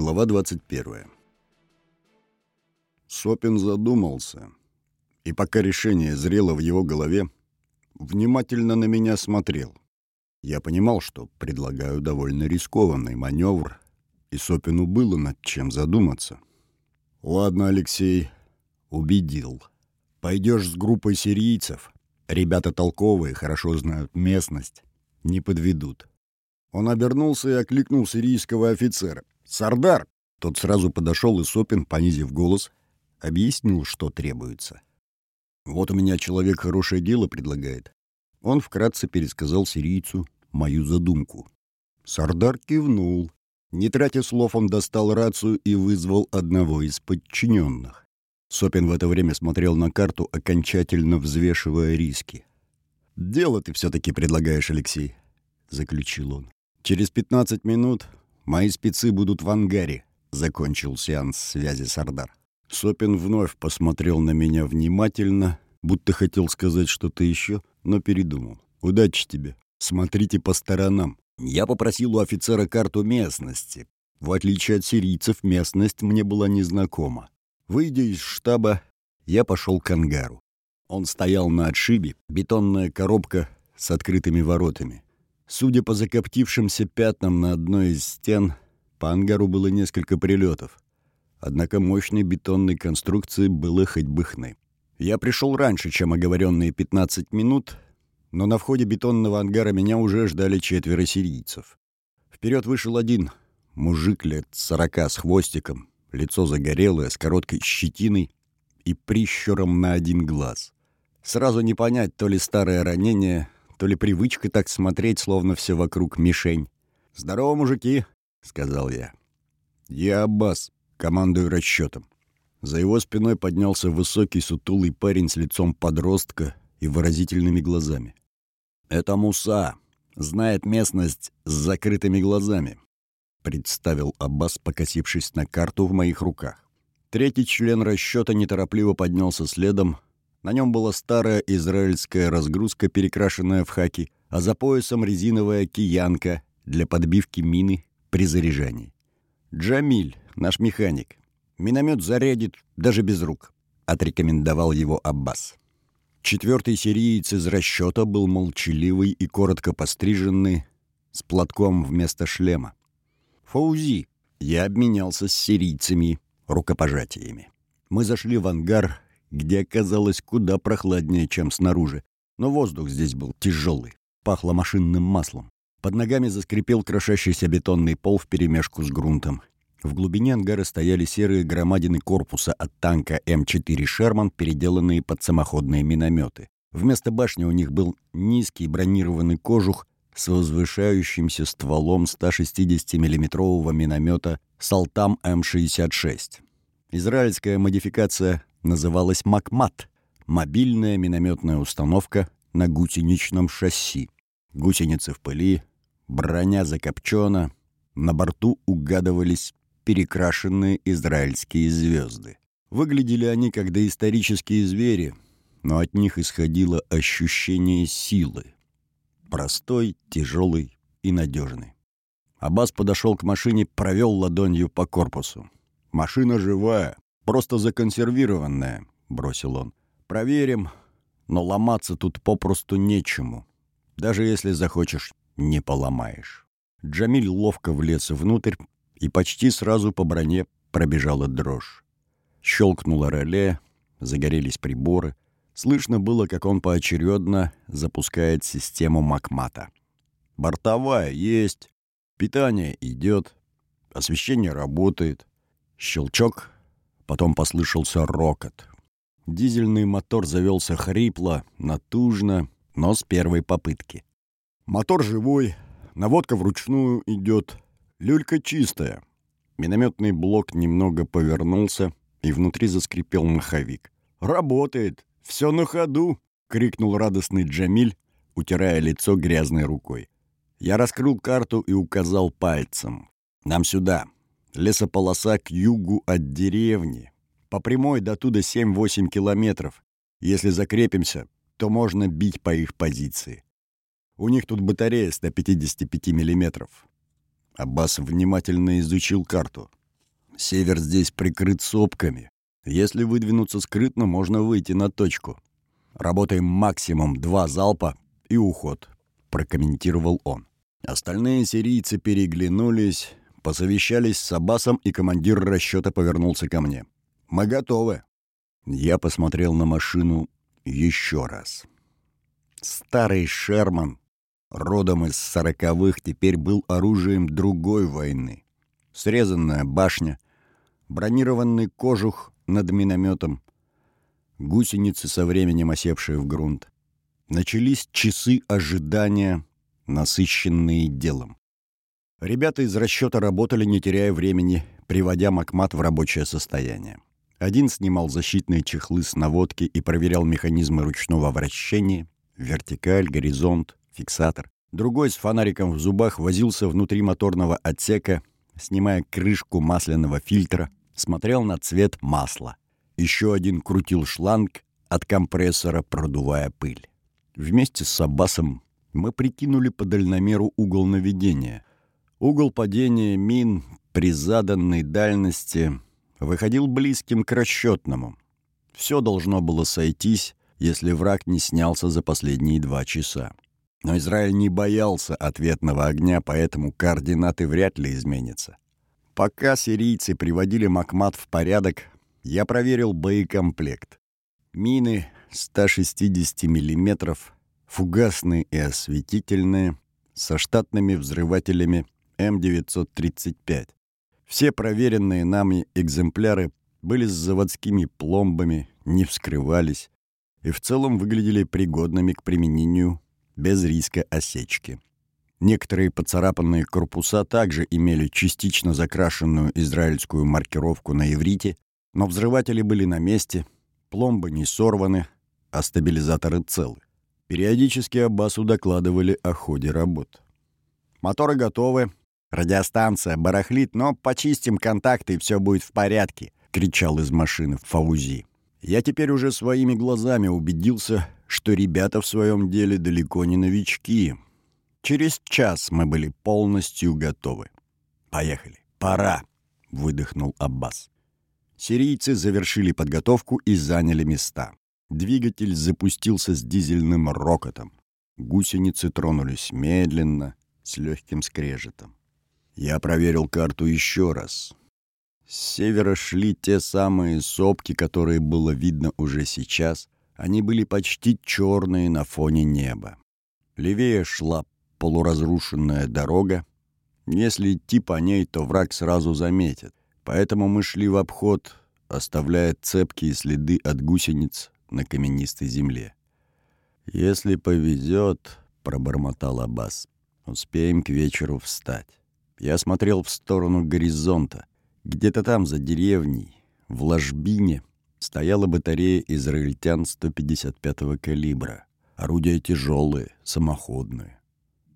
Глава 21. Сопин задумался, и пока решение зрело в его голове, внимательно на меня смотрел. Я понимал, что предлагаю довольно рискованный маневр, и Сопину было над чем задуматься. «Ладно, Алексей, убедил. Пойдешь с группой сирийцев. Ребята толковые, хорошо знают местность, не подведут». Он обернулся и окликнул сирийского офицера. «Сардар!» Тот сразу подошел, и Сопин, понизив голос, объяснил, что требуется. «Вот у меня человек хорошее дело предлагает». Он вкратце пересказал сирийцу мою задумку. Сардар кивнул. Не тратя слов, он достал рацию и вызвал одного из подчиненных. Сопин в это время смотрел на карту, окончательно взвешивая риски. «Дело ты все-таки предлагаешь, Алексей», — заключил он. «Через пятнадцать минут Мои спецы будут в ангаре», — закончил сеанс связи Сардар. Сопин вновь посмотрел на меня внимательно, будто хотел сказать что-то еще, но передумал. «Удачи тебе. Смотрите по сторонам». Я попросил у офицера карту местности. В отличие от сирийцев, местность мне была незнакома. Выйдя из штаба, я пошел к ангару. Он стоял на отшибе, бетонная коробка с открытыми воротами. Судя по закоптившимся пятнам на одной из стен, по ангару было несколько прилетов. Однако мощной бетонной конструкции было хоть бы хны. Я пришел раньше, чем оговоренные 15 минут, но на входе бетонного ангара меня уже ждали четверо сирийцев. Вперед вышел один, мужик лет сорока с хвостиком, лицо загорелое, с короткой щетиной и прищуром на один глаз. Сразу не понять, то ли старое ранение, то ли привычка так смотреть, словно все вокруг мишень. «Здорово, мужики!» — сказал я. «Я Аббас, командую расчетом». За его спиной поднялся высокий сутулый парень с лицом подростка и выразительными глазами. «Это Муса. Знает местность с закрытыми глазами», — представил Аббас, покосившись на карту в моих руках. Третий член расчета неторопливо поднялся следом, на нем была старая израильская разгрузка, перекрашенная в хаки, а за поясом резиновая киянка для подбивки мины при заряжании. «Джамиль, наш механик. Миномет зарядит даже без рук», — отрекомендовал его Аббас. Четвертый сириец из расчета был молчаливый и коротко постриженный, с платком вместо шлема. «Фаузи!» Я обменялся с сирийцами рукопожатиями. Мы зашли в ангар, где оказалось куда прохладнее, чем снаружи. Но воздух здесь был тяжелый, пахло машинным маслом. Под ногами заскрипел крошащийся бетонный пол вперемешку с грунтом. В глубине ангара стояли серые громадины корпуса от танка М4 «Шерман», переделанные под самоходные минометы. Вместо башни у них был низкий бронированный кожух с возвышающимся стволом 160 миллиметрового миномета «Салтам М66». Израильская модификация называлась «Макмат» — мобильная минометная установка на гусеничном шасси. Гусеницы в пыли, броня закопчена, на борту угадывались перекрашенные израильские звезды. Выглядели они как доисторические звери, но от них исходило ощущение силы. Простой, тяжелый и надежный. Аббас подошел к машине, провел ладонью по корпусу. «Машина живая, просто законсервированная», — бросил он. «Проверим, но ломаться тут попросту нечему. Даже если захочешь, не поломаешь». Джамиль ловко влез внутрь, и почти сразу по броне пробежала дрожь. Щелкнуло реле, загорелись приборы. Слышно было, как он поочередно запускает систему Макмата. «Бортовая есть, питание идет, освещение работает». Щелчок, Потом послышался рокот. Дизельный мотор завелся хрипло, натужно, но с первой попытки. Мотор живой, наводка вручную идет, люлька чистая. Минометный блок немного повернулся, и внутри заскрипел маховик. «Работает! Все на ходу!» — крикнул радостный Джамиль, утирая лицо грязной рукой. Я раскрыл карту и указал пальцем. «Нам сюда!» Лесополоса к югу от деревни. По прямой до туда 7-8 километров. Если закрепимся, то можно бить по их позиции. У них тут батарея 155 миллиметров. Аббас внимательно изучил карту. Север здесь прикрыт сопками. Если выдвинуться скрытно, можно выйти на точку. Работаем максимум два залпа и уход», — прокомментировал он. Остальные сирийцы переглянулись, посовещались с Аббасом, и командир расчета повернулся ко мне. «Мы готовы». Я посмотрел на машину еще раз. Старый Шерман, родом из сороковых, теперь был оружием другой войны. Срезанная башня, бронированный кожух над минометом, гусеницы со временем осевшие в грунт. Начались часы ожидания, насыщенные делом. Ребята из расчета работали, не теряя времени, приводя Макмат в рабочее состояние. Один снимал защитные чехлы с наводки и проверял механизмы ручного вращения, вертикаль, горизонт, фиксатор. Другой с фонариком в зубах возился внутри моторного отсека, снимая крышку масляного фильтра, смотрел на цвет масла. Еще один крутил шланг от компрессора, продувая пыль. Вместе с Аббасом мы прикинули по дальномеру угол наведения. Угол падения мин при заданной дальности выходил близким к расчетному. Все должно было сойтись, если враг не снялся за последние два часа. Но Израиль не боялся ответного огня, поэтому координаты вряд ли изменятся. Пока сирийцы приводили Макмат в порядок, я проверил боекомплект. Мины 160 мм, фугасные и осветительные, со штатными взрывателями М935. Все проверенные нами экземпляры были с заводскими пломбами, не вскрывались и в целом выглядели пригодными к применению без риска осечки. Некоторые поцарапанные корпуса также имели частично закрашенную израильскую маркировку на иврите, но взрыватели были на месте, пломбы не сорваны, а стабилизаторы целы. Периодически Аббасу докладывали о ходе работ. «Моторы готовы, «Радиостанция барахлит, но почистим контакты, и все будет в порядке», — кричал из машины Фаузи. Я теперь уже своими глазами убедился, что ребята в своем деле далеко не новички. Через час мы были полностью готовы. «Поехали. Пора», — выдохнул Аббас. Сирийцы завершили подготовку и заняли места. Двигатель запустился с дизельным рокотом. Гусеницы тронулись медленно, с легким скрежетом. Я проверил карту еще раз. С севера шли те самые сопки, которые было видно уже сейчас. Они были почти черные на фоне неба. Левее шла полуразрушенная дорога. Если идти по ней, то враг сразу заметит. Поэтому мы шли в обход, оставляя цепкие следы от гусениц на каменистой земле. «Если повезет», — пробормотал Аббас, — «успеем к вечеру встать». Я смотрел в сторону горизонта. Где-то там, за деревней, в ложбине, стояла батарея израильтян 155-го калибра. Орудия тяжелые, самоходные.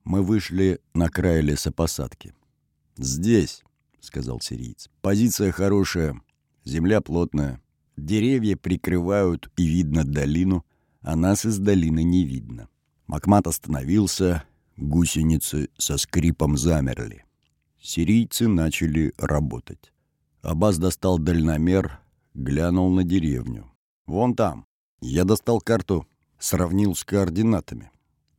Мы вышли на край лесопосадки. «Здесь», — сказал сириец, — «позиция хорошая, земля плотная. Деревья прикрывают и видно долину, а нас из долины не видно». Макмат остановился, гусеницы со скрипом замерли сирийцы начали работать. Аббас достал дальномер, глянул на деревню. «Вон там». Я достал карту, сравнил с координатами.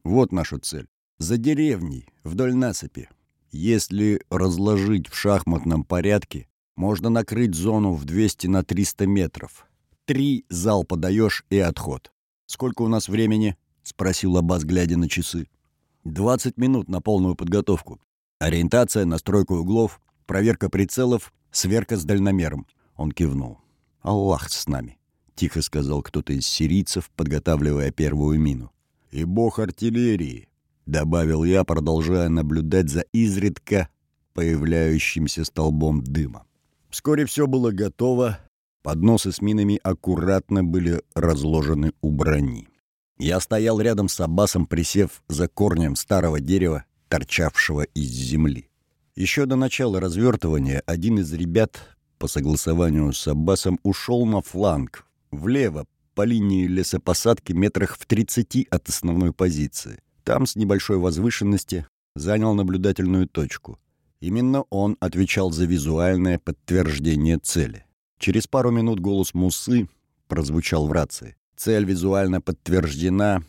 «Вот наша цель. За деревней, вдоль насыпи. Если разложить в шахматном порядке, можно накрыть зону в 200 на 300 метров. Три залпа даешь и отход. Сколько у нас времени?» — спросил Аббас, глядя на часы. «Двадцать минут на полную подготовку. Ориентация, настройка углов, проверка прицелов, сверка с дальномером. Он кивнул. «Аллах с нами», — тихо сказал кто-то из сирийцев, подготавливая первую мину. «И бог артиллерии», — добавил я, продолжая наблюдать за изредка появляющимся столбом дыма. Вскоре все было готово, подносы с минами аккуратно были разложены у брони. Я стоял рядом с Аббасом, присев за корнем старого дерева, торчавшего из земли. Еще до начала развертывания один из ребят по согласованию с Аббасом ушел на фланг, влево, по линии лесопосадки метрах в 30 от основной позиции. Там, с небольшой возвышенности, занял наблюдательную точку. Именно он отвечал за визуальное подтверждение цели. Через пару минут голос Мусы прозвучал в рации. Цель визуально подтверждена.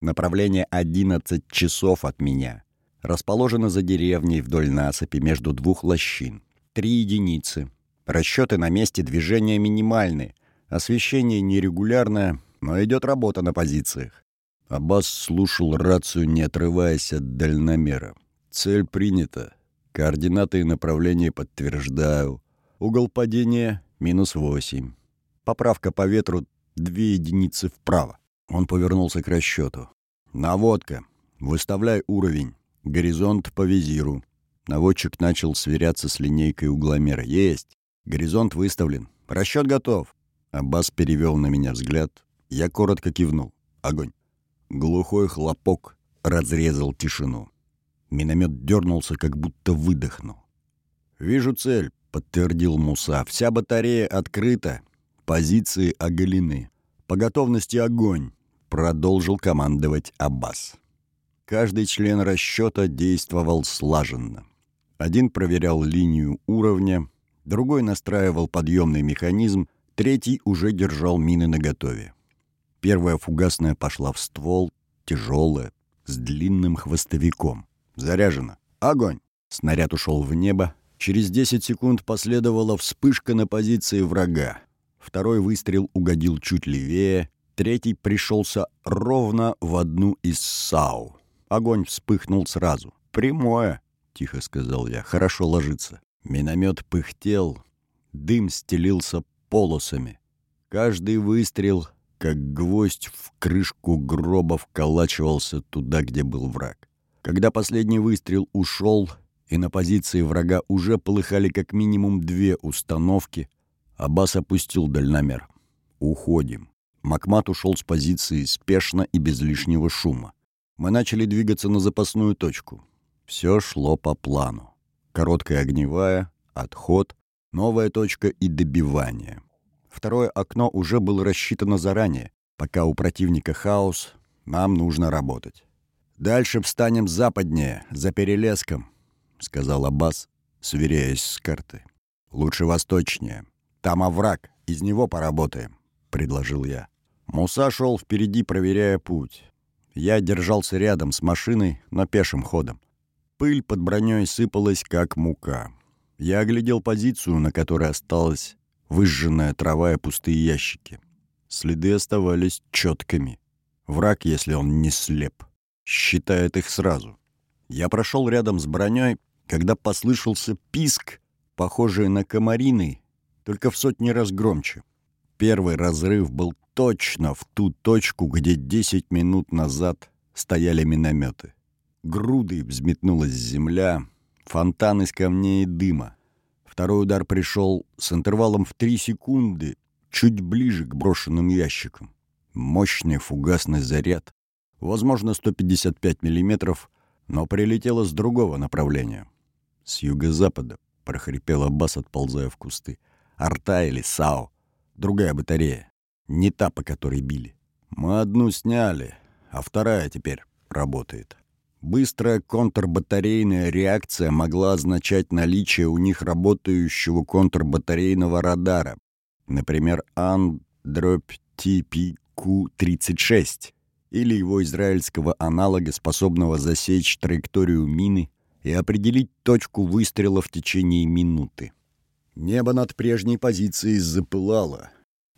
Направление 11 часов от меня. Расположено за деревней вдоль насыпи между двух лощин. Три единицы. Расчеты на месте движения минимальны. Освещение нерегулярное, но идет работа на позициях. Аббас слушал рацию, не отрываясь от дальномера. «Цель принята. Координаты и направление подтверждаю. Угол падения — минус восемь. Поправка по ветру — две единицы вправо». Он повернулся к расчету. «Наводка. Выставляй уровень. Горизонт по визиру». Наводчик начал сверяться с линейкой угломера. «Есть. Горизонт выставлен. Расчет готов». Аббас перевел на меня взгляд. Я коротко кивнул. Огонь. Глухой хлопок разрезал тишину. Миномет дернулся, как будто выдохнул. «Вижу цель», — подтвердил Муса. «Вся батарея открыта, позиции оголены. По готовности огонь», — продолжил командовать Аббас. Каждый член расчета действовал слаженно. Один проверял линию уровня, другой настраивал подъемный механизм, третий уже держал мины наготове. Первая фугасная пошла в ствол, тяжелая, с длинным хвостовиком. Заряжено. Огонь! Снаряд ушел в небо. Через 10 секунд последовала вспышка на позиции врага. Второй выстрел угодил чуть левее. Третий пришелся ровно в одну из САУ. Огонь вспыхнул сразу. «Прямое», — тихо сказал я. «Хорошо ложится». Миномет пыхтел. Дым стелился полосами. Каждый выстрел как гвоздь в крышку гроба вколачивался туда, где был враг. Когда последний выстрел ушел, и на позиции врага уже полыхали как минимум две установки, Аббас опустил дальномер. «Уходим». Макмат ушел с позиции спешно и без лишнего шума. Мы начали двигаться на запасную точку. Все шло по плану. Короткая огневая, отход, новая точка и добивание. Второе окно уже было рассчитано заранее. Пока у противника хаос, нам нужно работать. «Дальше встанем западнее, за перелеском», — сказал Аббас, сверяясь с карты. «Лучше восточнее. Там овраг, из него поработаем», — предложил я. Муса шел впереди, проверяя путь. Я держался рядом с машиной, но пешим ходом. Пыль под броней сыпалась, как мука. Я оглядел позицию, на которой осталась выжженная трава и пустые ящики. Следы оставались четкими. Враг, если он не слеп, считает их сразу. Я прошел рядом с броней, когда послышался писк, похожий на комариный, только в сотни раз громче. Первый разрыв был точно в ту точку, где 10 минут назад стояли минометы. Грудой взметнулась земля, фонтан из камней и дыма. Второй удар пришел с интервалом в три секунды, чуть ближе к брошенным ящикам. Мощный фугасный заряд, возможно, 155 миллиметров, но прилетело с другого направления. С юго-запада, прохрипел Аббас, отползая в кусты. Арта или САО. Другая батарея. Не та, по которой били. Мы одну сняли, а вторая теперь работает. Быстрая контрбатарейная реакция могла означать наличие у них работающего контрбатарейного радара, например, Ан-TPQ-36 или его израильского аналога, способного засечь траекторию мины и определить точку выстрела в течение минуты. Небо над прежней позицией запылало.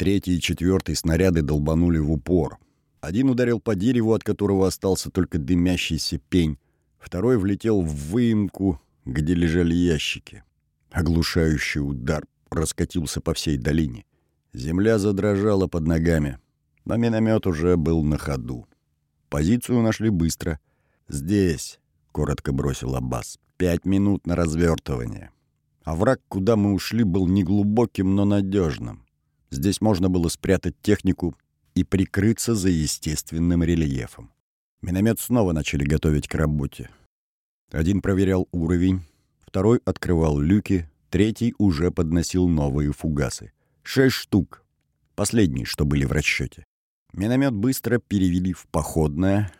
Третий и четвертый снаряды долбанули в упор — один ударил по дереву, от которого остался только дымящийся пень. Второй влетел в выемку, где лежали ящики. Оглушающий удар раскатился по всей долине. Земля задрожала под ногами, но миномет уже был на ходу. Позицию нашли быстро. «Здесь», — коротко бросил Аббас, — «пять минут на развертывание». А враг, куда мы ушли, был неглубоким, но надежным. Здесь можно было спрятать технику и прикрыться за естественным рельефом. Миномет снова начали готовить к работе. Один проверял уровень, второй открывал люки, третий уже подносил новые фугасы. Шесть штук. Последние, что были в расчете. Миномет быстро перевели в походное.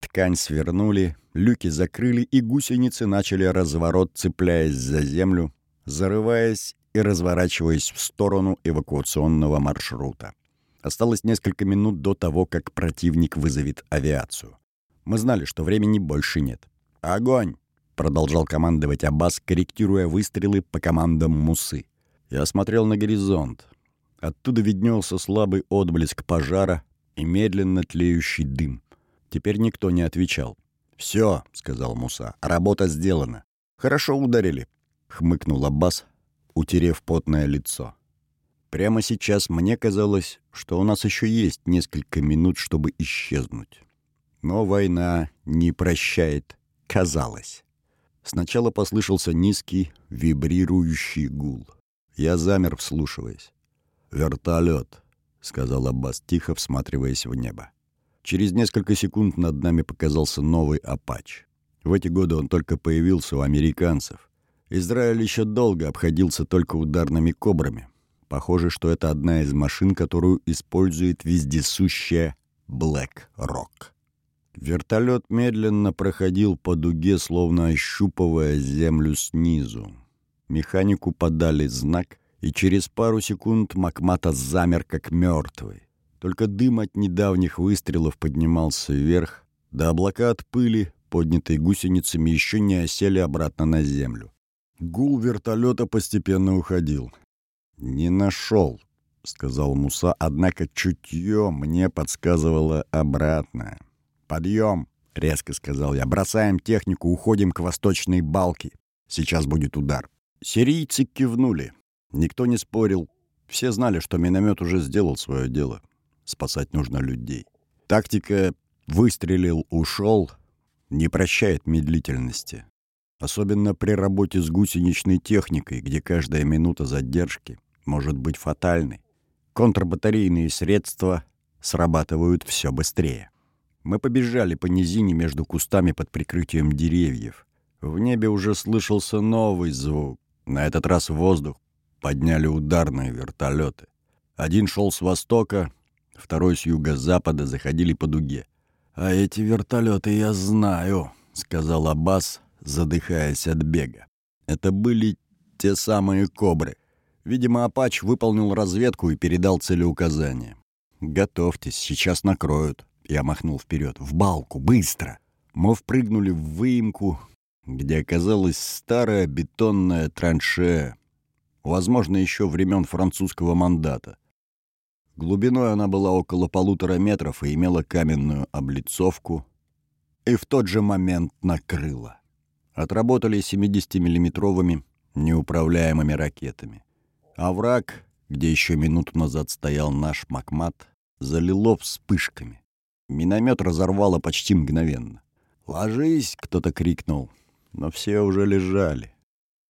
Ткань свернули, люки закрыли, и гусеницы начали разворот, цепляясь за землю, зарываясь и разворачиваясь в сторону эвакуационного маршрута. Осталось несколько минут до того, как противник вызовет авиацию. Мы знали, что времени больше нет. «Огонь!» — продолжал командовать Аббас, корректируя выстрелы по командам Мусы. Я смотрел на горизонт. Оттуда виднелся слабый отблеск пожара и медленно тлеющий дым. Теперь никто не отвечал. «Все», — сказал Муса, — «работа сделана». «Хорошо ударили», — хмыкнул Аббас, утерев потное лицо. Прямо сейчас мне казалось, что у нас еще есть несколько минут, чтобы исчезнуть. Но война не прощает, казалось. Сначала послышался низкий, вибрирующий гул. Я замер, вслушиваясь. «Вертолет», — сказал Аббас, тихо всматриваясь в небо. Через несколько секунд над нами показался новый «Апач». В эти годы он только появился у американцев. Израиль еще долго обходился только ударными «Кобрами». Похоже, что это одна из машин, которую использует вездесущая Black Rock. Вертолет медленно проходил по дуге, словно ощупывая землю снизу. Механику подали знак, и через пару секунд Макмата замер как мертвый. Только дым от недавних выстрелов поднимался вверх, да облака от пыли, поднятой гусеницами, еще не осели обратно на землю. Гул вертолета постепенно уходил. «Не нашел», — сказал Муса, однако чутье мне подсказывало обратное. «Подъем!» — резко сказал я. «Бросаем технику, уходим к восточной балке. Сейчас будет удар». Сирийцы кивнули. Никто не спорил. Все знали, что миномет уже сделал свое дело. Спасать нужно людей. Тактика «выстрелил, ушел» не прощает медлительности. Особенно при работе с гусеничной техникой, где каждая минута задержки может быть фатальной. Контрбатарейные средства срабатывают все быстрее. Мы побежали по низине между кустами под прикрытием деревьев. В небе уже слышался новый звук. На этот раз в воздух подняли ударные вертолеты. Один шел с востока, второй с юго-запада заходили по дуге. «А эти вертолеты я знаю», — сказал Аббас, задыхаясь от бега. Это были те самые «Кобры». Видимо, Апач выполнил разведку и передал целеуказания. «Готовьтесь, сейчас накроют», я махнул вперед. «В балку! Быстро!» Мы впрыгнули в выемку, где оказалась старая бетонная траншея, возможно, еще времен французского мандата. Глубиной она была около полутора метров и имела каменную облицовку, и в тот же момент накрыла. Отработали 70-миллиметровыми неуправляемыми ракетами. А враг, где еще минуту назад стоял наш Макмат, залило вспышками. Миномет разорвало почти мгновенно. «Ложись!» — кто-то крикнул. Но все уже лежали.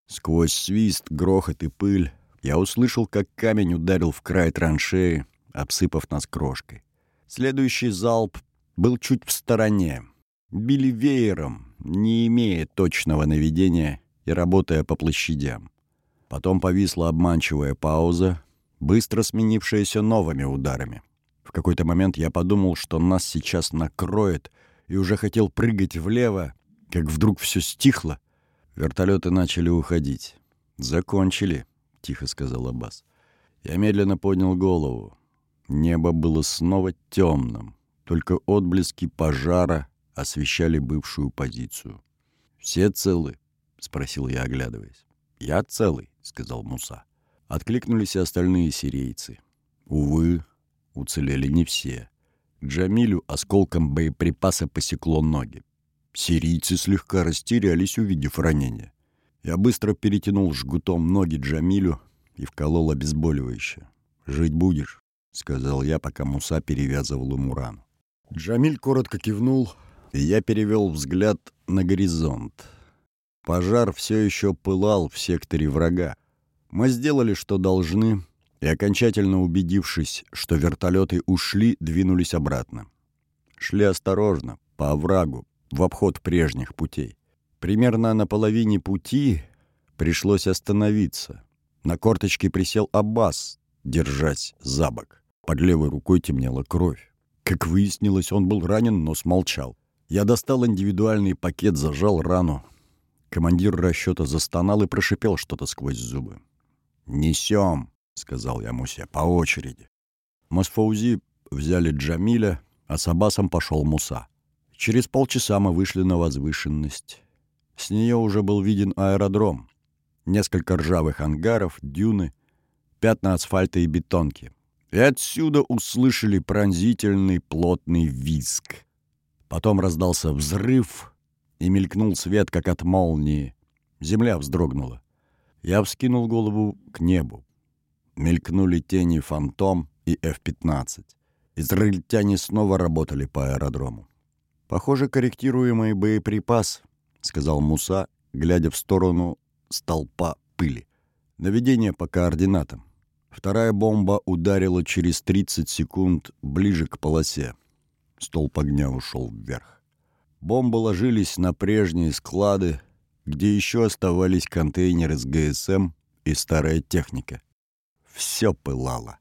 Сквозь свист, грохот и пыль я услышал, как камень ударил в край траншеи, обсыпав нас крошкой. Следующий залп был чуть в стороне. Били веером, не имея точного наведения и работая по площадям. Потом повисла обманчивая пауза, быстро сменившаяся новыми ударами. В какой-то момент я подумал, что нас сейчас накроет, и уже хотел прыгать влево, как вдруг все стихло. Вертолеты начали уходить. «Закончили», — тихо сказал Аббас. Я медленно поднял голову. Небо было снова темным, только отблески пожара освещали бывшую позицию. «Все целы?» — спросил я, оглядываясь. «Я целый», — сказал Муса. Откликнулись и остальные сирийцы. Увы, Уцелели не все. Джамилю осколком боеприпаса посекло ноги. Сирийцы слегка растерялись, увидев ранение. Я быстро перетянул жгутом ноги Джамилю и вколол обезболивающее. «Жить будешь», — сказал я, пока Муса перевязывал ему рану. Джамиль коротко кивнул, я перевел взгляд на горизонт. Пожар все еще пылал в секторе врага. Мы сделали, что должны, и, окончательно убедившись, что вертолеты ушли, двинулись обратно. Шли осторожно, по оврагу, в обход прежних путей. Примерно на половине пути пришлось остановиться. На корточке присел Аббас, держась за бок. Под левой рукой темнела кровь. Как выяснилось, он был ранен, но смолчал. Я достал индивидуальный пакет, зажал рану. Командир расчета застонал и прошипел что-то сквозь зубы. «Несем», — сказал я Мусе, — «по очереди». Мы с Фаузи взяли Джамиля, а с Абасом пошел Муса. Через полчаса мы вышли на возвышенность. С нее уже был виден аэродром. Несколько ржавых ангаров, дюны, пятна асфальта и бетонки. И отсюда услышали пронзительный плотный визг. Потом раздался взрыв, и мелькнул свет, как от молнии. Земля вздрогнула. Я вскинул голову к небу. Мелькнули тени «Фантом» и F-15. Израильтяне снова работали по аэродрому. «Похоже, корректируемый боеприпас», — сказал Муса, глядя в сторону столпа пыли. «Наведение по координатам. Вторая бомба ударила через 30 секунд ближе к полосе. Столб огня ушел вверх. Бомбы ложились на прежние склады, где еще оставались контейнеры с ГСМ и старая техника. Все пылало.